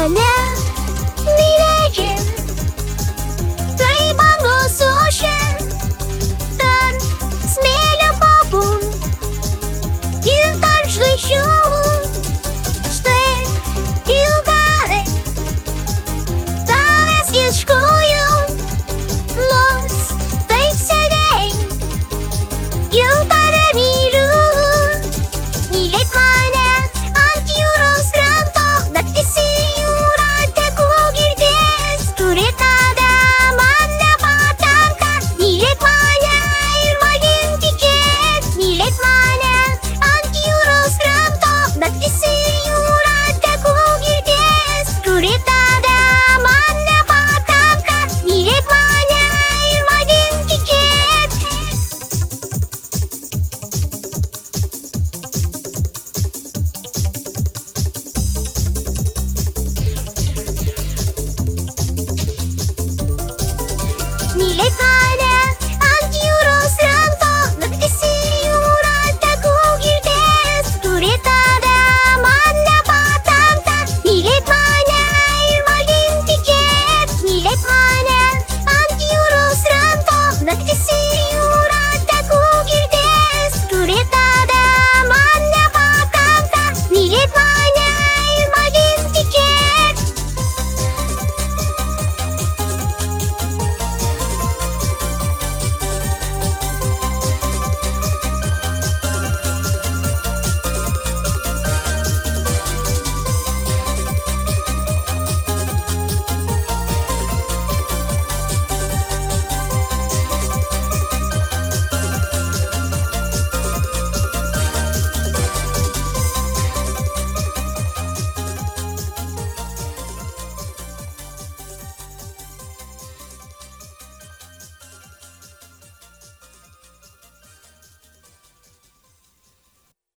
可能 levar.